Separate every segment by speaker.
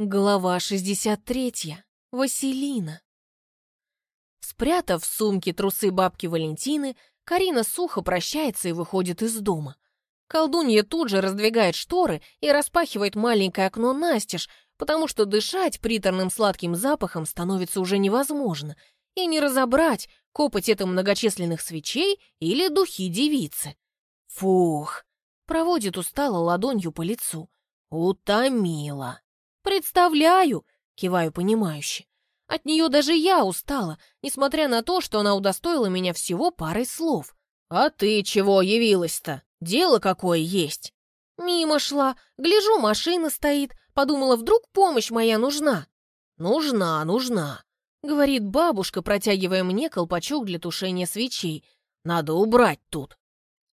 Speaker 1: Глава 63. Василина. Спрятав в сумке трусы бабки Валентины, Карина сухо прощается и выходит из дома. Колдунья тут же раздвигает шторы и распахивает маленькое окно настежь, потому что дышать приторным сладким запахом становится уже невозможно, и не разобрать, копоть это многочисленных свечей или духи девицы. Фух! Проводит устало ладонью по лицу. Утомила. «Представляю!» — киваю понимающе. От нее даже я устала, несмотря на то, что она удостоила меня всего парой слов. «А ты чего явилась-то? Дело какое есть!» Мимо шла, гляжу, машина стоит, подумала, вдруг помощь моя нужна. «Нужна, нужна», — говорит бабушка, протягивая мне колпачок для тушения свечей. «Надо убрать тут».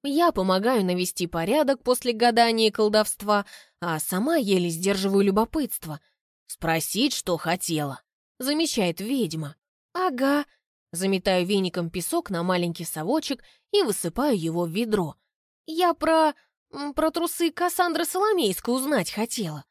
Speaker 1: Я помогаю навести порядок после гадания и колдовства, а сама еле сдерживаю любопытство. Спросить, что хотела. Замечает ведьма. Ага. Заметаю веником песок на маленький совочек и высыпаю его в ведро. Я про... про трусы Кассандры Соломейской узнать хотела.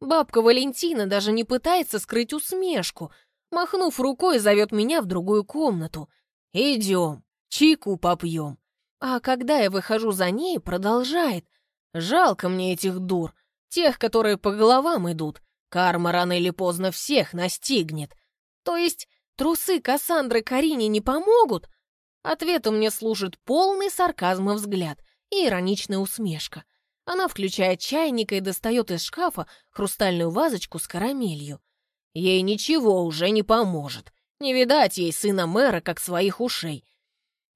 Speaker 1: Бабка Валентина даже не пытается скрыть усмешку. Махнув рукой, зовет меня в другую комнату. «Идем, чайку попьем». А когда я выхожу за ней, продолжает. Жалко мне этих дур, тех, которые по головам идут. Карма рано или поздно всех настигнет. То есть трусы Кассандры Карине не помогут? Ответом мне служит полный сарказма взгляд и ироничная усмешка. Она включает чайник и достает из шкафа хрустальную вазочку с карамелью. Ей ничего уже не поможет. Не видать ей сына мэра, как своих ушей.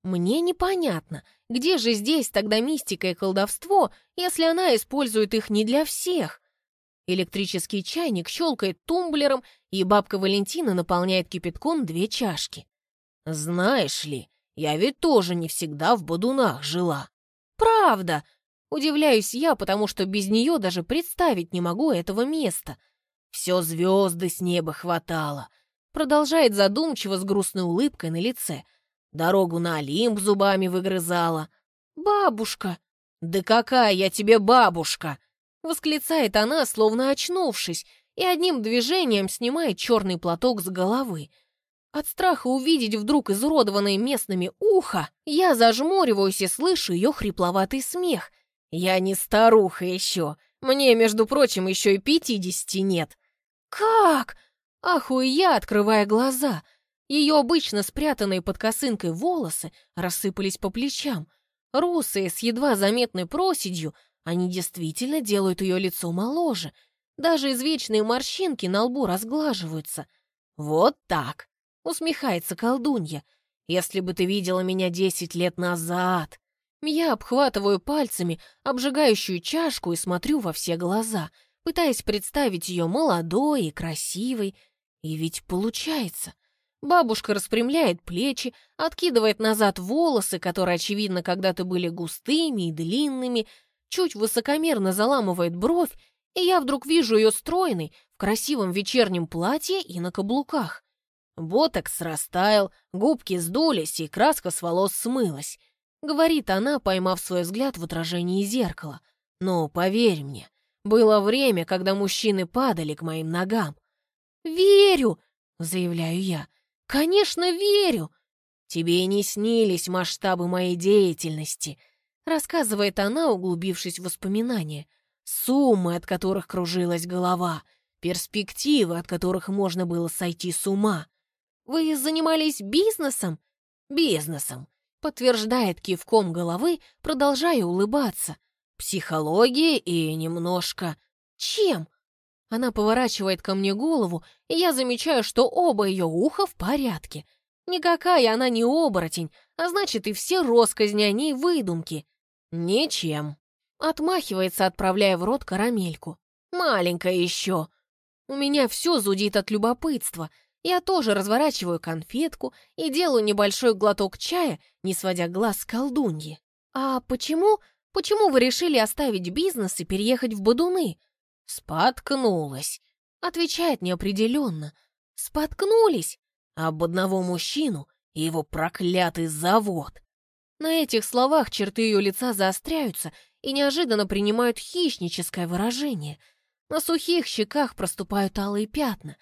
Speaker 1: Мне непонятно, где же здесь тогда мистика и колдовство, если она использует их не для всех? Электрический чайник щелкает тумблером, и бабка Валентина наполняет кипятком две чашки. «Знаешь ли, я ведь тоже не всегда в бодунах жила». «Правда!» Удивляюсь я, потому что без нее даже представить не могу этого места. Все звезды с неба хватало. Продолжает задумчиво с грустной улыбкой на лице — Дорогу на Олимп зубами выгрызала. «Бабушка!» «Да какая я тебе бабушка!» Восклицает она, словно очнувшись, и одним движением снимает черный платок с головы. От страха увидеть вдруг изуродованное местными ухо, я зажмуриваюсь и слышу ее хрипловатый смех. «Я не старуха еще. Мне, между прочим, еще и пятидесяти нет». «Как?» Ахую я, открывая глаза — ее обычно спрятанные под косынкой волосы рассыпались по плечам. Русые, с едва заметной проседью, они действительно делают ее лицо моложе. Даже извечные морщинки на лбу разглаживаются. «Вот так!» — усмехается колдунья. «Если бы ты видела меня десять лет назад!» Я обхватываю пальцами обжигающую чашку и смотрю во все глаза, пытаясь представить ее молодой и красивой. И ведь получается — Бабушка распрямляет плечи, откидывает назад волосы, которые, очевидно, когда-то были густыми и длинными, чуть высокомерно заламывает бровь, и я вдруг вижу ее стройной, в красивом вечернем платье и на каблуках. Ботокс растаял, губки сдулись, и краска с волос смылась. Говорит она, поймав свой взгляд в отражении зеркала. Но поверь мне, было время, когда мужчины падали к моим ногам. «Верю!» — заявляю я. «Конечно, верю!» «Тебе и не снились масштабы моей деятельности», рассказывает она, углубившись в воспоминания. «Суммы, от которых кружилась голова, перспективы, от которых можно было сойти с ума. Вы занимались бизнесом?» «Бизнесом», подтверждает кивком головы, продолжая улыбаться. «Психология и немножко...» «Чем?» Она поворачивает ко мне голову, и я замечаю, что оба ее уха в порядке. Никакая она не оборотень, а значит и все росказни о ней выдумки. Ничем. Отмахивается, отправляя в рот карамельку. Маленькая еще. У меня все зудит от любопытства. Я тоже разворачиваю конфетку и делаю небольшой глоток чая, не сводя глаз с колдуньи. А почему, почему вы решили оставить бизнес и переехать в Бадуны? «Споткнулась», — отвечает неопределенно. «Споткнулись об одного мужчину и его проклятый завод». На этих словах черты ее лица заостряются и неожиданно принимают хищническое выражение. На сухих щеках проступают алые пятна.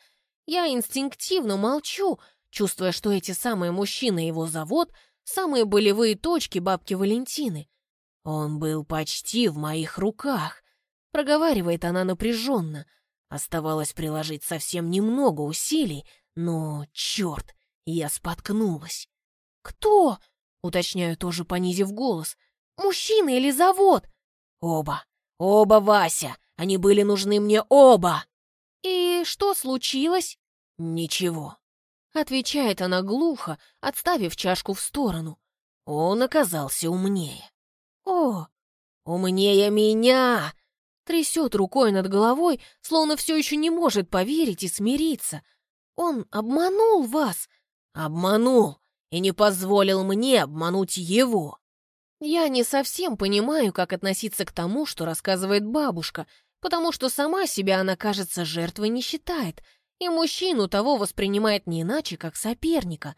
Speaker 1: Я инстинктивно молчу, чувствуя, что эти самые мужчины его завод — самые болевые точки бабки Валентины. Он был почти в моих руках, проговаривает она напряженно. Оставалось приложить совсем немного усилий, но, черт, я споткнулась. «Кто?» — уточняю тоже, понизив голос. «Мужчина или завод?» «Оба. Оба, Вася. Они были нужны мне оба!» «И что случилось?» «Ничего», — отвечает она глухо, отставив чашку в сторону. Он оказался умнее. «О, умнее меня!» Трясет рукой над головой, словно все еще не может поверить и смириться. «Он обманул вас!» «Обманул! И не позволил мне обмануть его!» Я не совсем понимаю, как относиться к тому, что рассказывает бабушка, потому что сама себя она, кажется, жертвой не считает, и мужчину того воспринимает не иначе, как соперника.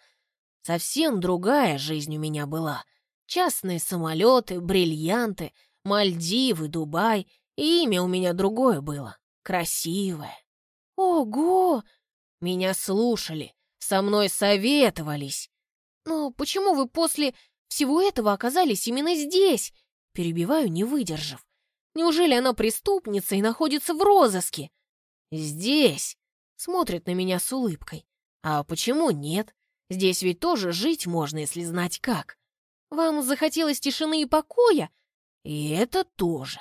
Speaker 1: Совсем другая жизнь у меня была. Частные самолеты, бриллианты, Мальдивы, Дубай, и имя у меня другое было, красивое. Ого! Меня слушали, со мной советовались. Но почему вы после всего этого оказались именно здесь? Перебиваю, не выдержав. Неужели она преступница и находится в розыске? Здесь. Смотрит на меня с улыбкой. А почему нет? Здесь ведь тоже жить можно, если знать как. Вам захотелось тишины и покоя? И это тоже.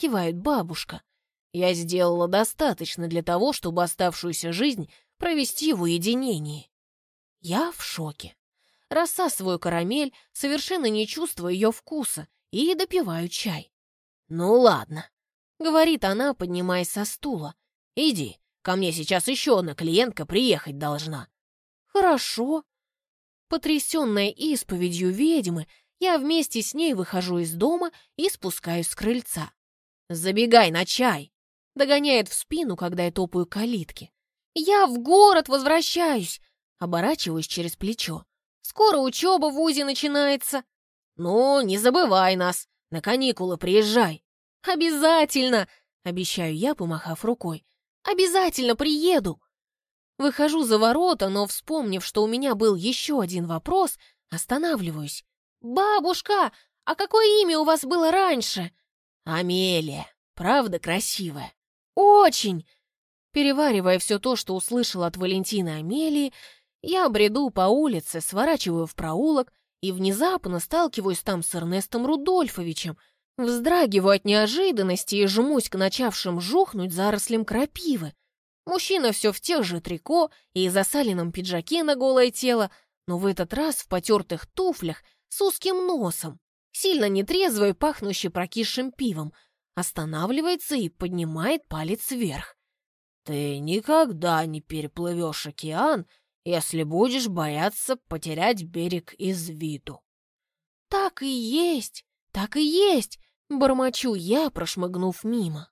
Speaker 1: Кивает бабушка. Я сделала достаточно для того, чтобы оставшуюся жизнь провести в уединении. Я в шоке. Рассасываю карамель, совершенно не чувствуя ее вкуса, и допиваю чай. «Ну ладно», — говорит она, поднимаясь со стула. «Иди, ко мне сейчас еще одна клиентка приехать должна». «Хорошо». Потрясенная исповедью ведьмы, я вместе с ней выхожу из дома и спускаюсь с крыльца. «Забегай на чай!» — догоняет в спину, когда я топаю калитки. «Я в город возвращаюсь!» — оборачиваюсь через плечо. «Скоро учеба в УЗИ начинается!» «Ну, не забывай нас!» На каникулы приезжай. Обязательно, обещаю я, помахав рукой. Обязательно приеду. Выхожу за ворота, но, вспомнив, что у меня был еще один вопрос, останавливаюсь. «Бабушка, а какое имя у вас было раньше?» «Амелия. Правда красивая?» «Очень!» Переваривая все то, что услышал от Валентины Амелии, я бреду по улице, сворачиваю в проулок и внезапно сталкиваюсь там с Эрнестом Рудольфовичем, вздрагиваю от неожиданности и жмусь к начавшим жухнуть зарослям крапивы. Мужчина все в тех же трико и засаленном пиджаке на голое тело, но в этот раз в потертых туфлях с узким носом, сильно нетрезвый, пахнущий прокисшим пивом, останавливается и поднимает палец вверх. «Ты никогда не переплывешь океан если будешь бояться потерять берег из виду». «Так и есть, так и есть!» — бормочу я, прошмыгнув мимо.